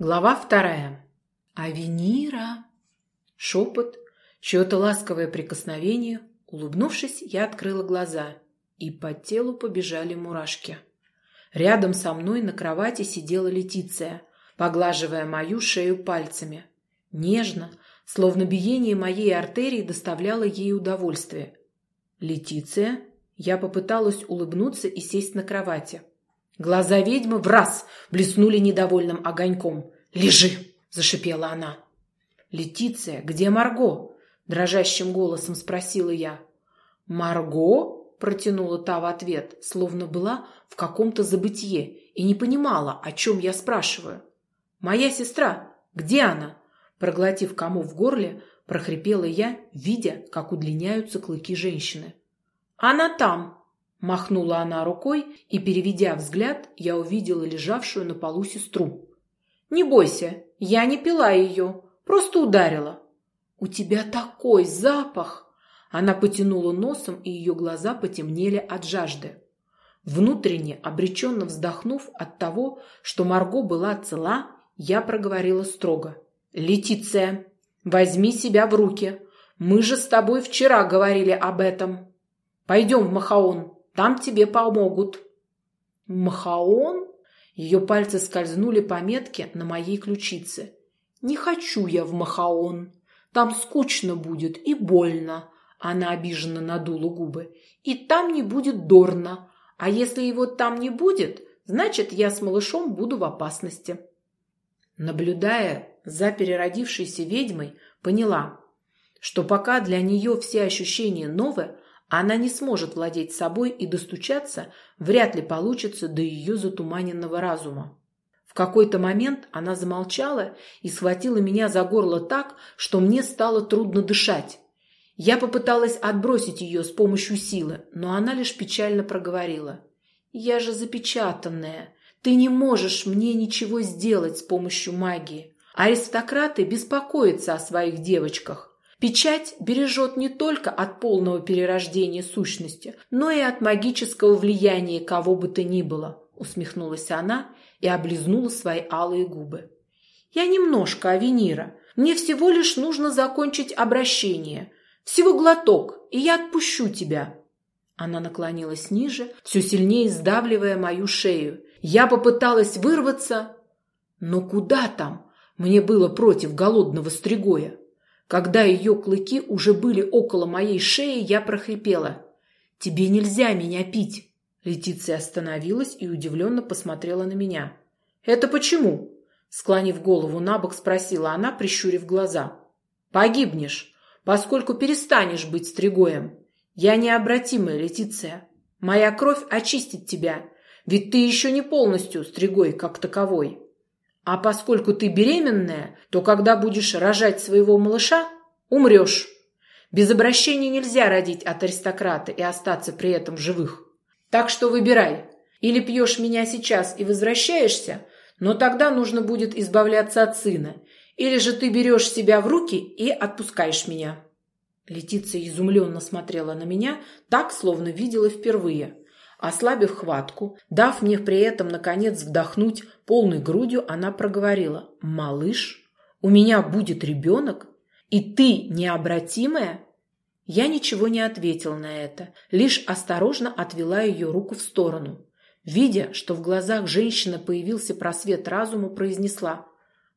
Глава вторая. Авенира. Шепот, чье-то ласковое прикосновение. Улыбнувшись, я открыла глаза, и по телу побежали мурашки. Рядом со мной на кровати сидела Летиция, поглаживая мою шею пальцами. Нежно, словно биение моей артерии доставляло ей удовольствие. «Летиция?» Я попыталась улыбнуться и сесть на кровати. Глаза ведьмы в раз блеснули недовольным огоньком. «Лежи!» – зашипела она. «Летиция, где Марго?» – дрожащим голосом спросила я. «Марго?» – протянула та в ответ, словно была в каком-то забытье и не понимала, о чем я спрашиваю. «Моя сестра, где она?» Проглотив кому в горле, прохрипела я, видя, как удлиняются клыки женщины. «Она там!» Махнула она рукой, и, переведя взгляд, я увидела лежавшую на полу сестру. «Не бойся, я не пила ее, просто ударила». «У тебя такой запах!» Она потянула носом, и ее глаза потемнели от жажды. Внутренне, обреченно вздохнув от того, что Марго была цела, я проговорила строго. «Летиция, возьми себя в руки. Мы же с тобой вчера говорили об этом. Пойдем в Махаон, там тебе помогут». «Махаон?» Ее пальцы скользнули по метке на моей ключице. «Не хочу я в Махаон. Там скучно будет и больно». Она обиженно надула губы. «И там не будет Дорна. А если его там не будет, значит, я с малышом буду в опасности». Наблюдая за переродившейся ведьмой, поняла, что пока для нее все ощущения новые, она не сможет владеть собой и достучаться вряд ли получится до ее затуманенного разума. В какой-то момент она замолчала и схватила меня за горло так, что мне стало трудно дышать. Я попыталась отбросить ее с помощью силы, но она лишь печально проговорила. «Я же запечатанная. Ты не можешь мне ничего сделать с помощью магии. Аристократы беспокоятся о своих девочках. Печать бережет не только от полного перерождения сущности, но и от магического влияния кого бы то ни было, усмехнулась она и облизнула свои алые губы. Я немножко Авенира. Мне всего лишь нужно закончить обращение. Всего глоток, и я отпущу тебя. Она наклонилась ниже, все сильнее сдавливая мою шею. Я попыталась вырваться, но куда там? Мне было против голодного стригоя. Когда ее клыки уже были около моей шеи, я прохрипела. «Тебе нельзя меня пить!» Летиция остановилась и удивленно посмотрела на меня. «Это почему?» Склонив голову на бок, спросила она, прищурив глаза. «Погибнешь, поскольку перестанешь быть стригоем. Я необратимая, Летиция. Моя кровь очистит тебя, ведь ты еще не полностью стригой как таковой». А поскольку ты беременная, то когда будешь рожать своего малыша, умрешь. Без обращения нельзя родить от аристократа и остаться при этом живых. Так что выбирай. Или пьешь меня сейчас и возвращаешься, но тогда нужно будет избавляться от сына. Или же ты берешь себя в руки и отпускаешь меня. Летиция изумленно смотрела на меня, так, словно видела впервые. Ослабив хватку, дав мне при этом, наконец, вдохнуть полной грудью, она проговорила. «Малыш, у меня будет ребенок, и ты необратимая?» Я ничего не ответил на это, лишь осторожно отвела ее руку в сторону. Видя, что в глазах женщины появился просвет разума, произнесла.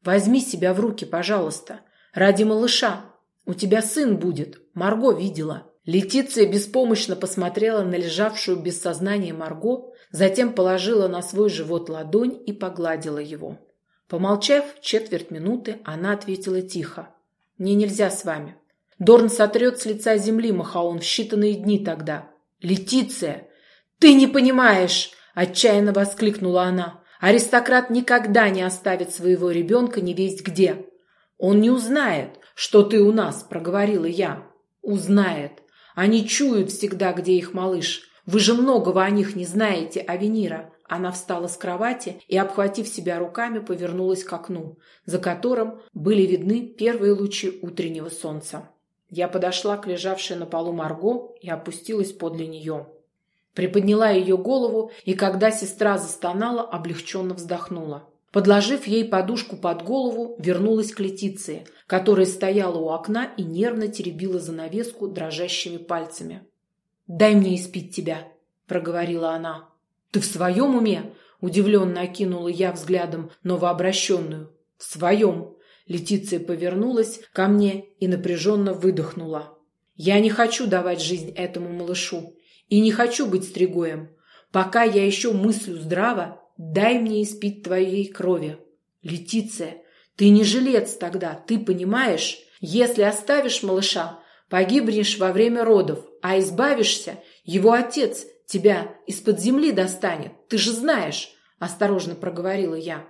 «Возьми себя в руки, пожалуйста, ради малыша. У тебя сын будет, Марго видела». Летиция беспомощно посмотрела на лежавшую без сознания Марго, затем положила на свой живот ладонь и погладила его. Помолчав четверть минуты, она ответила тихо. «Мне нельзя с вами. Дорн сотрет с лица земли Махаон в считанные дни тогда. Летиция! Ты не понимаешь!» – отчаянно воскликнула она. «Аристократ никогда не оставит своего ребенка не весть где. Он не узнает, что ты у нас», – проговорила я. «Узнает. Они чуют всегда, где их малыш. Вы же многого о них не знаете, Авенира. Она встала с кровати и, обхватив себя руками, повернулась к окну, за которым были видны первые лучи утреннего солнца. Я подошла к лежавшей на полу Марго и опустилась подле нее. Приподняла ее голову, и когда сестра застонала, облегченно вздохнула. Подложив ей подушку под голову, вернулась к Летиции, которая стояла у окна и нервно теребила занавеску дрожащими пальцами. «Дай мне испить тебя», — проговорила она. «Ты в своем уме?» — удивленно окинула я взглядом новообращенную. «В своем». Летиция повернулась ко мне и напряженно выдохнула. «Я не хочу давать жизнь этому малышу и не хочу быть стригоем. Пока я еще мыслю здраво, Дай мне испить твоей крови. Летиция, ты не жилец тогда, ты понимаешь? Если оставишь малыша, погибнешь во время родов, а избавишься, его отец тебя из-под земли достанет. Ты же знаешь, осторожно проговорила я.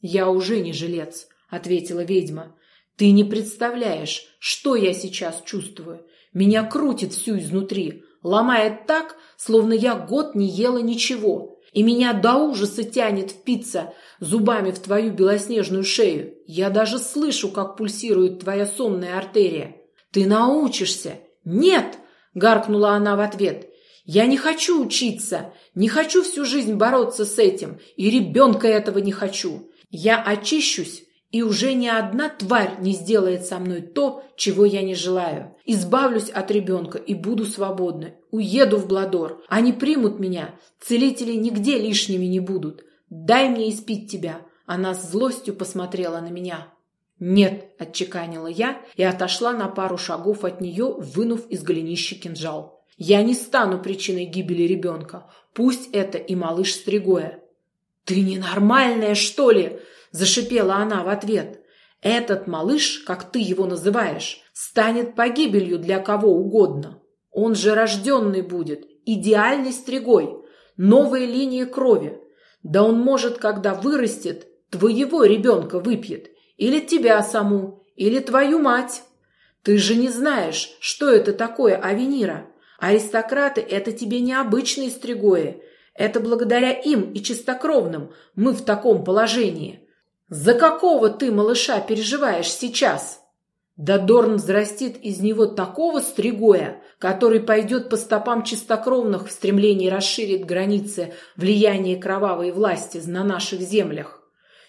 Я уже не жилец, ответила ведьма. Ты не представляешь, что я сейчас чувствую. Меня крутит всю изнутри, ломает так, словно я год не ела ничего и меня до ужаса тянет впиться зубами в твою белоснежную шею. Я даже слышу, как пульсирует твоя сонная артерия. Ты научишься. Нет, гаркнула она в ответ. Я не хочу учиться, не хочу всю жизнь бороться с этим, и ребенка этого не хочу. Я очищусь и уже ни одна тварь не сделает со мной то, чего я не желаю. Избавлюсь от ребенка и буду свободна. Уеду в Бладор. Они примут меня. Целители нигде лишними не будут. Дай мне испить тебя. Она с злостью посмотрела на меня. «Нет», – отчеканила я и отошла на пару шагов от нее, вынув из голенища кинжал. «Я не стану причиной гибели ребенка. Пусть это и малыш Стригоя». «Ты ненормальная, что ли?» Зашипела она в ответ. Этот малыш, как ты его называешь, станет погибелью для кого угодно. Он же рожденный будет, идеальный стригой, новая линия крови. Да он может, когда вырастет, твоего ребенка выпьет, или тебя саму, или твою мать. Ты же не знаешь, что это такое Авенира. Аристократы – это тебе не обычные стригои. Это благодаря им и чистокровным мы в таком положении. «За какого ты, малыша, переживаешь сейчас?» Да Дорн взрастит из него такого стригоя, который пойдет по стопам чистокровных в стремлении расширить границы влияния кровавой власти на наших землях.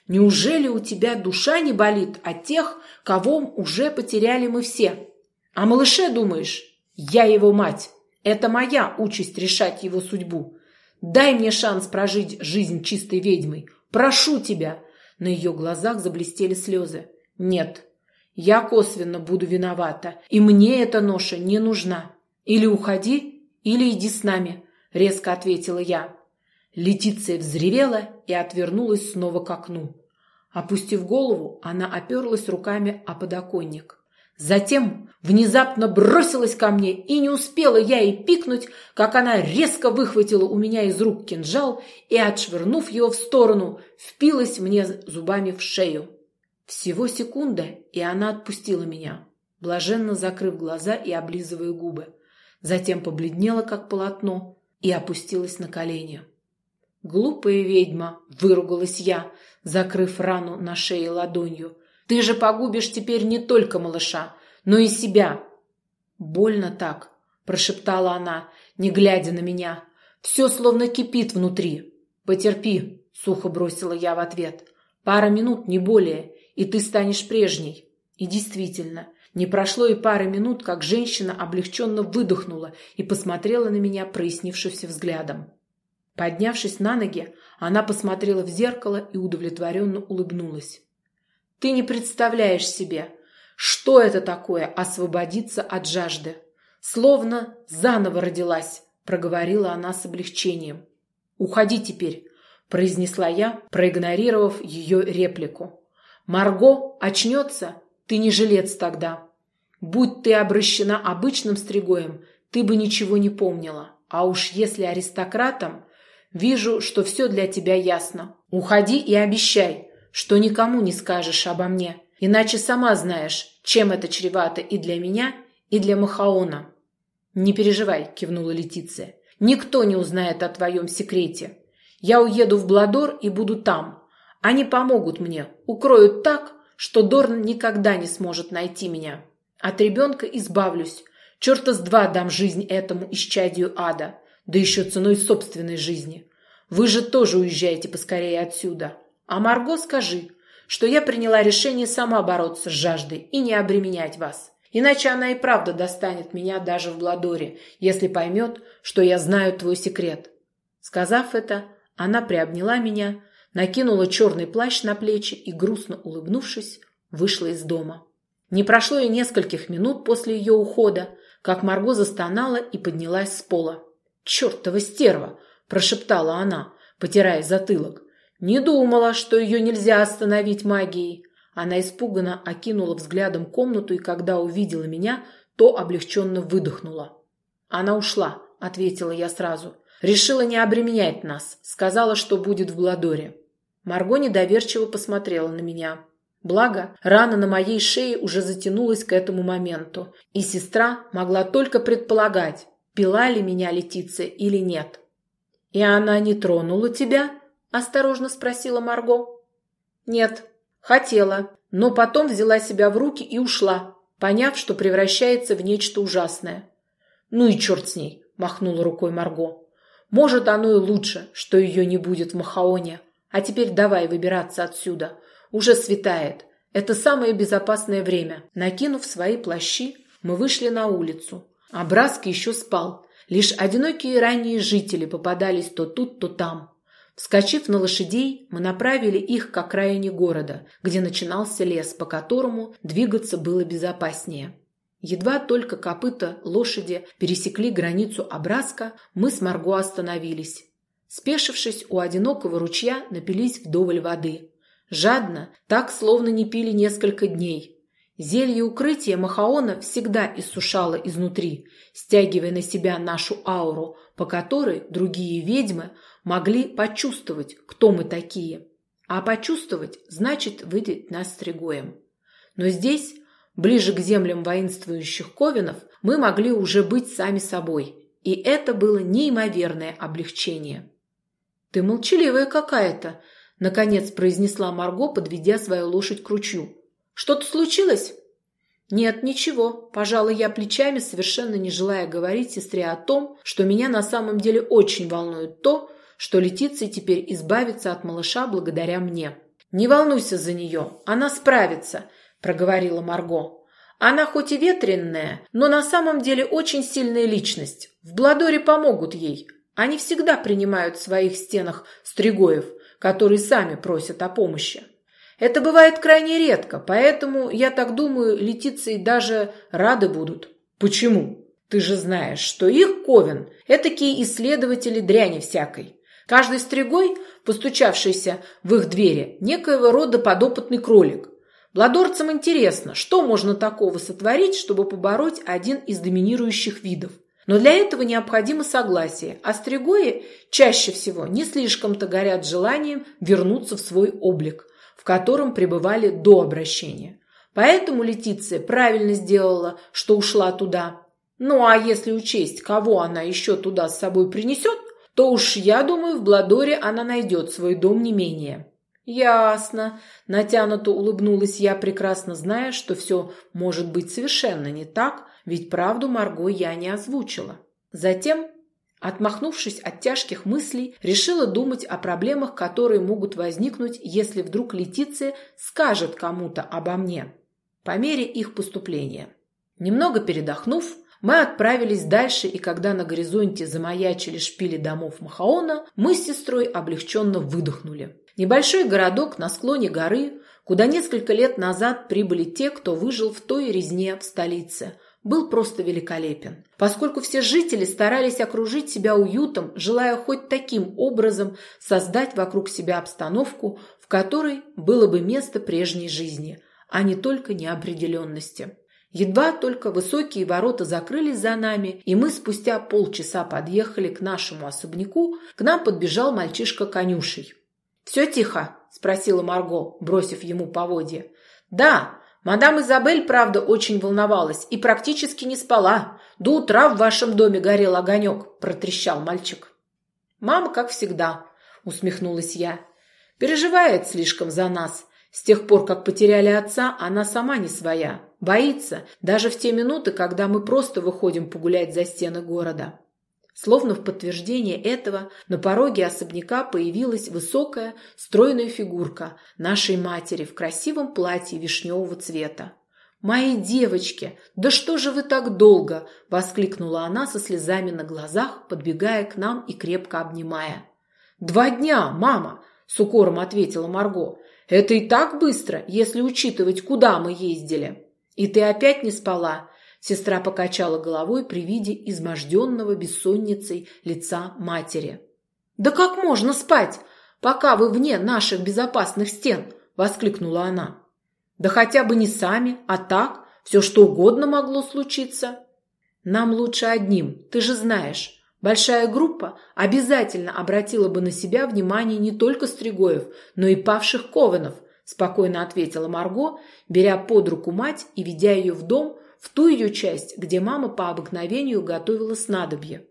Неужели у тебя душа не болит от тех, кого уже потеряли мы все? А малыше думаешь? Я его мать. Это моя участь решать его судьбу. Дай мне шанс прожить жизнь чистой ведьмой. Прошу тебя, на ее глазах заблестели слезы. «Нет, я косвенно буду виновата, и мне эта ноша не нужна. Или уходи, или иди с нами», — резко ответила я. Летиция взревела и отвернулась снова к окну. Опустив голову, она оперлась руками о подоконник. Затем внезапно бросилась ко мне, и не успела я и пикнуть, как она резко выхватила у меня из рук кинжал и, отшвырнув его в сторону, впилась мне зубами в шею. Всего секунда, и она отпустила меня, блаженно закрыв глаза и облизывая губы. Затем побледнела, как полотно, и опустилась на колени. «Глупая ведьма!» – выругалась я, закрыв рану на шее ладонью – ты же погубишь теперь не только малыша, но и себя. Больно так, прошептала она, не глядя на меня. Все словно кипит внутри. Потерпи, сухо бросила я в ответ. Пара минут, не более, и ты станешь прежней. И действительно, не прошло и пары минут, как женщина облегченно выдохнула и посмотрела на меня прояснившимся взглядом. Поднявшись на ноги, она посмотрела в зеркало и удовлетворенно улыбнулась. Ты не представляешь себе, что это такое освободиться от жажды. Словно заново родилась, проговорила она с облегчением. Уходи теперь, произнесла я, проигнорировав ее реплику. Марго очнется, ты не жилец тогда. Будь ты обращена обычным стригоем, ты бы ничего не помнила. А уж если аристократом, вижу, что все для тебя ясно. Уходи и обещай, что никому не скажешь обо мне, иначе сама знаешь, чем это чревато и для меня, и для Махаона. Не переживай, кивнула Летиция. Никто не узнает о твоем секрете. Я уеду в Бладор и буду там. Они помогут мне, укроют так, что Дорн никогда не сможет найти меня. От ребенка избавлюсь. Черта с два дам жизнь этому исчадию ада, да еще ценой собственной жизни. Вы же тоже уезжаете поскорее отсюда. А Марго скажи, что я приняла решение сама бороться с жаждой и не обременять вас. Иначе она и правда достанет меня даже в Бладоре, если поймет, что я знаю твой секрет. Сказав это, она приобняла меня, накинула черный плащ на плечи и, грустно улыбнувшись, вышла из дома. Не прошло и нескольких минут после ее ухода, как Марго застонала и поднялась с пола. «Чертова стерва!» – прошептала она, потирая затылок. «Не думала, что ее нельзя остановить магией». Она испуганно окинула взглядом комнату и, когда увидела меня, то облегченно выдохнула. «Она ушла», – ответила я сразу. «Решила не обременять нас. Сказала, что будет в Бладоре». Марго недоверчиво посмотрела на меня. Благо, рана на моей шее уже затянулась к этому моменту, и сестра могла только предполагать, пила ли меня Летиция или нет. «И она не тронула тебя?» – осторожно спросила Марго. «Нет, хотела, но потом взяла себя в руки и ушла, поняв, что превращается в нечто ужасное». «Ну и черт с ней!» – махнула рукой Марго. «Может, оно и лучше, что ее не будет в Махаоне. А теперь давай выбираться отсюда. Уже светает. Это самое безопасное время. Накинув свои плащи, мы вышли на улицу. А Браск еще спал. Лишь одинокие ранние жители попадались то тут, то там. Вскочив на лошадей, мы направили их к окраине города, где начинался лес, по которому двигаться было безопаснее. Едва только копыта лошади пересекли границу Образка, мы с Марго остановились. Спешившись у одинокого ручья, напились вдоволь воды. Жадно, так словно не пили несколько дней. Зелье укрытия Махаона всегда иссушало изнутри, стягивая на себя нашу ауру, по которой другие ведьмы могли почувствовать, кто мы такие. А почувствовать значит выдать нас стригоем. Но здесь, ближе к землям воинствующих ковенов, мы могли уже быть сами собой, и это было неимоверное облегчение. «Ты молчаливая какая-то», Наконец произнесла Марго, подведя свою лошадь к ручью. «Что-то случилось?» «Нет, ничего. Пожалуй, я плечами, совершенно не желая говорить сестре о том, что меня на самом деле очень волнует то, что Летиция теперь избавится от малыша благодаря мне». «Не волнуйся за нее, она справится», – проговорила Марго. «Она хоть и ветренная, но на самом деле очень сильная личность. В Бладоре помогут ей. Они всегда принимают в своих стенах стригоев, которые сами просят о помощи. Это бывает крайне редко, поэтому, я так думаю, летицы даже рады будут. Почему? Ты же знаешь, что их ковен – этакие исследователи дряни всякой. Каждый стригой, постучавшийся в их двери, некоего рода подопытный кролик. Владорцам интересно, что можно такого сотворить, чтобы побороть один из доминирующих видов – но для этого необходимо согласие, а стригои чаще всего не слишком-то горят желанием вернуться в свой облик, в котором пребывали до обращения. Поэтому Летиция правильно сделала, что ушла туда. Ну а если учесть, кого она еще туда с собой принесет, то уж, я думаю, в Бладоре она найдет свой дом не менее. «Ясно», – натянуто улыбнулась я, прекрасно зная, что все может быть совершенно не так, ведь правду Марго я не озвучила. Затем, отмахнувшись от тяжких мыслей, решила думать о проблемах, которые могут возникнуть, если вдруг Летиция скажет кому-то обо мне по мере их поступления. Немного передохнув, мы отправились дальше, и когда на горизонте замаячили шпили домов Махаона, мы с сестрой облегченно выдохнули. Небольшой городок на склоне горы, куда несколько лет назад прибыли те, кто выжил в той резне в столице – был просто великолепен, поскольку все жители старались окружить себя уютом, желая хоть таким образом создать вокруг себя обстановку, в которой было бы место прежней жизни, а не только неопределенности. Едва только высокие ворота закрылись за нами, и мы спустя полчаса подъехали к нашему особняку, к нам подбежал мальчишка конюшей. «Все тихо?» – спросила Марго, бросив ему поводья. «Да, Мадам Изабель, правда, очень волновалась и практически не спала. До утра в вашем доме горел огонек, протрещал мальчик. Мама, как всегда, усмехнулась я. Переживает слишком за нас. С тех пор, как потеряли отца, она сама не своя. Боится, даже в те минуты, когда мы просто выходим погулять за стены города. Словно в подтверждение этого на пороге особняка появилась высокая, стройная фигурка нашей матери в красивом платье вишневого цвета. «Мои девочки, да что же вы так долго?» – воскликнула она со слезами на глазах, подбегая к нам и крепко обнимая. «Два дня, мама!» – с укором ответила Марго. «Это и так быстро, если учитывать, куда мы ездили. И ты опять не спала?» Сестра покачала головой при виде изможденного бессонницей лица матери. «Да как можно спать, пока вы вне наших безопасных стен?» – воскликнула она. «Да хотя бы не сами, а так, все что угодно могло случиться. Нам лучше одним, ты же знаешь». Большая группа обязательно обратила бы на себя внимание не только Стригоев, но и павших Кованов, спокойно ответила Марго, беря под руку мать и ведя ее в дом, в ту ее часть, где мама по обыкновению готовила снадобье.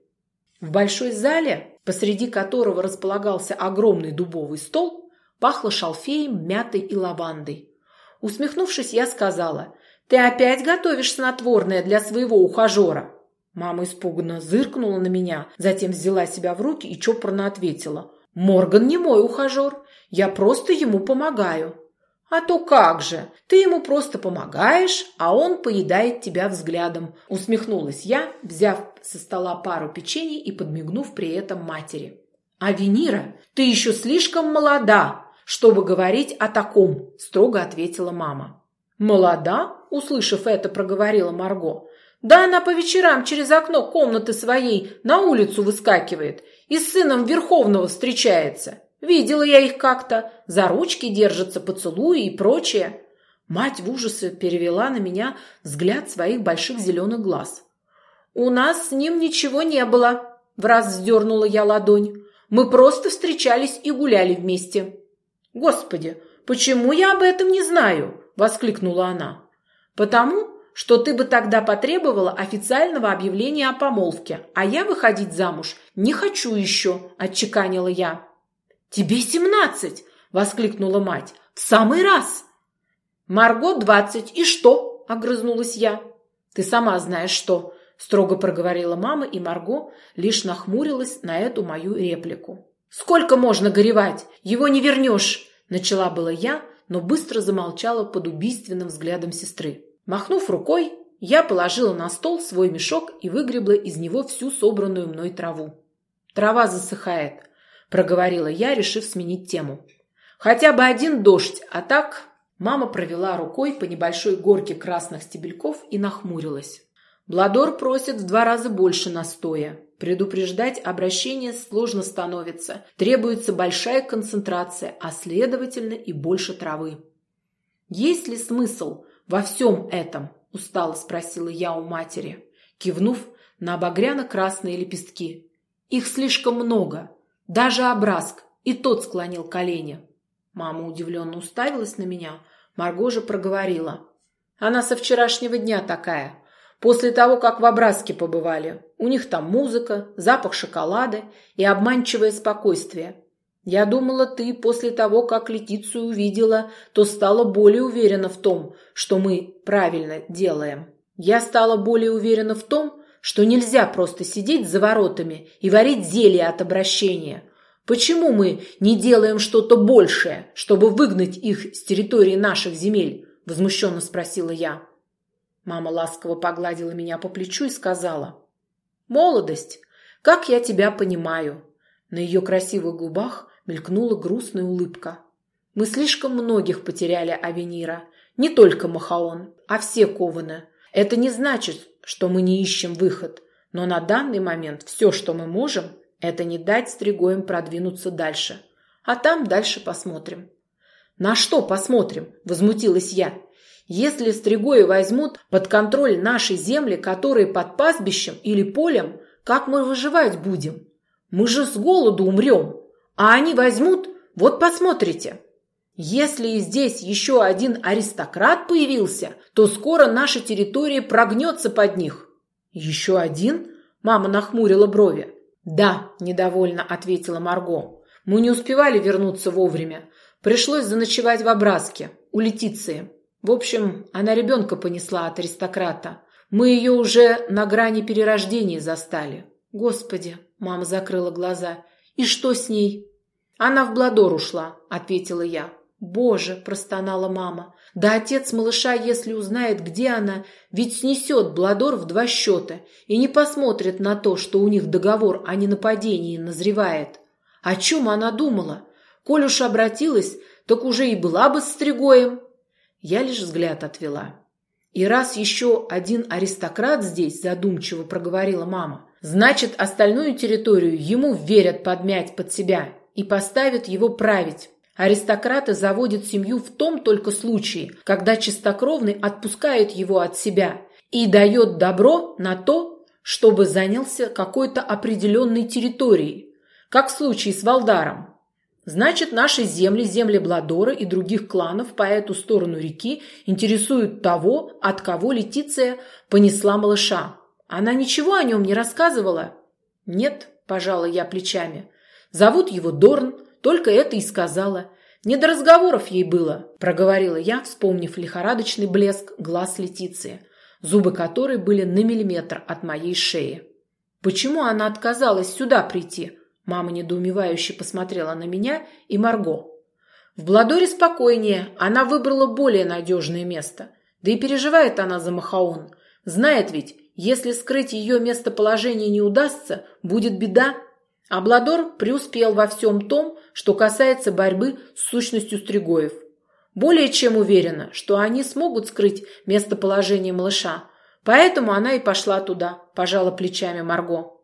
В большой зале, посреди которого располагался огромный дубовый стол, пахло шалфеем, мятой и лавандой. Усмехнувшись, я сказала, «Ты опять готовишь снотворное для своего ухажера?» Мама испуганно зыркнула на меня, затем взяла себя в руки и чопорно ответила, «Морган не мой ухажер, я просто ему помогаю». «А то как же! Ты ему просто помогаешь, а он поедает тебя взглядом!» Усмехнулась я, взяв со стола пару печений и подмигнув при этом матери. «А Венера, ты еще слишком молода, чтобы говорить о таком!» строго ответила мама. «Молода?» – услышав это, проговорила Марго. «Да она по вечерам через окно комнаты своей на улицу выскакивает и с сыном Верховного встречается. Видела я их как-то, за ручки держатся, поцелуи и прочее. Мать в ужасе перевела на меня взгляд своих больших зеленых глаз. «У нас с ним ничего не было», – враз вздернула я ладонь. «Мы просто встречались и гуляли вместе». «Господи, почему я об этом не знаю?» – воскликнула она. «Потому, что ты бы тогда потребовала официального объявления о помолвке, а я выходить замуж не хочу еще», – отчеканила я. «Тебе семнадцать!» – воскликнула мать. «В самый раз!» «Марго двадцать. И что?» – огрызнулась я. «Ты сама знаешь что!» – строго проговорила мама, и Марго лишь нахмурилась на эту мою реплику. «Сколько можно горевать? Его не вернешь!» – начала была я, но быстро замолчала под убийственным взглядом сестры. Махнув рукой, я положила на стол свой мешок и выгребла из него всю собранную мной траву. Трава засыхает, проговорила я, решив сменить тему. Хотя бы один дождь, а так... Мама провела рукой по небольшой горке красных стебельков и нахмурилась. Бладор просит в два раза больше настоя. Предупреждать обращение сложно становится. Требуется большая концентрация, а следовательно и больше травы. «Есть ли смысл во всем этом?» – устало спросила я у матери, кивнув на обогряно-красные лепестки. «Их слишком много. Даже образк, и тот склонил колени. Мама удивленно уставилась на меня. Марго же проговорила. Она со вчерашнего дня такая. После того, как в образке побывали. У них там музыка, запах шоколада и обманчивое спокойствие. Я думала, ты после того, как Летицию увидела, то стала более уверена в том, что мы правильно делаем. Я стала более уверена в том, что нельзя просто сидеть за воротами и варить зелье от обращения. Почему мы не делаем что-то большее, чтобы выгнать их с территории наших земель? Возмущенно спросила я. Мама ласково погладила меня по плечу и сказала. «Молодость, как я тебя понимаю». На ее красивых губах мелькнула грустная улыбка. «Мы слишком многих потеряли Авенира. Не только Махаон, а все кованы. Это не значит, что мы не ищем выход, но на данный момент все, что мы можем, это не дать Стригоем продвинуться дальше. А там дальше посмотрим. На что посмотрим? Возмутилась я. Если Стригои возьмут под контроль наши земли, которые под пастбищем или полем, как мы выживать будем? Мы же с голоду умрем. А они возьмут, вот посмотрите. Если здесь еще один аристократ появился, то скоро наша территория прогнется под них. Еще один? Мама нахмурила брови. Да, недовольно ответила Марго. Мы не успевали вернуться вовремя. Пришлось заночевать в Образке, у Летиции. В общем, она ребенка понесла от аристократа. Мы ее уже на грани перерождения застали. Господи, мама закрыла глаза. И что с ней? Она в Бладор ушла, ответила я. Боже, простонала мама. Да отец малыша, если узнает, где она, ведь снесет Бладор в два счета и не посмотрит на то, что у них договор о ненападении назревает. О чем она думала? Коль уж обратилась, так уже и была бы с Стригоем. Я лишь взгляд отвела. И раз еще один аристократ здесь, задумчиво проговорила мама, значит, остальную территорию ему верят подмять под себя и поставят его править. Аристократы заводят семью в том только случае, когда чистокровный отпускает его от себя и дает добро на то, чтобы занялся какой-то определенной территорией, как в случае с Валдаром. Значит, наши земли, земли Бладора и других кланов по эту сторону реки интересуют того, от кого Летиция понесла малыша. Она ничего о нем не рассказывала? Нет, пожала я плечами. Зовут его Дорн, только это и сказала. Не до разговоров ей было, проговорила я, вспомнив лихорадочный блеск глаз Летиции, зубы которой были на миллиметр от моей шеи. Почему она отказалась сюда прийти? Мама недоумевающе посмотрела на меня и Марго. В Бладоре спокойнее, она выбрала более надежное место. Да и переживает она за Махаон. Знает ведь, если скрыть ее местоположение не удастся, будет беда. А Бладор преуспел во всем том, что касается борьбы с сущностью Стригоев. Более чем уверена, что они смогут скрыть местоположение малыша. Поэтому она и пошла туда, пожала плечами Марго.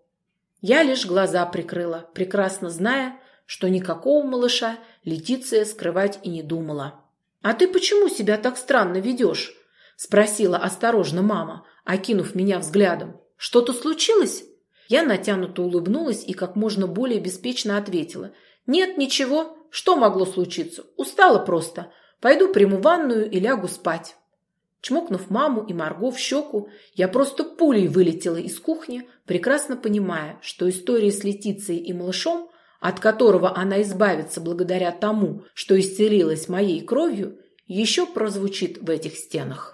Я лишь глаза прикрыла, прекрасно зная, что никакого малыша Летиция скрывать и не думала. «А ты почему себя так странно ведешь?» – спросила осторожно мама, окинув меня взглядом. «Что-то случилось?» Я натянуто улыбнулась и как можно более беспечно ответила. «Нет, ничего. Что могло случиться? Устала просто. Пойду приму ванную и лягу спать». Чмокнув маму и Марго в щеку, я просто пулей вылетела из кухни, прекрасно понимая, что история с Летицией и малышом, от которого она избавится благодаря тому, что исцелилась моей кровью, еще прозвучит в этих стенах.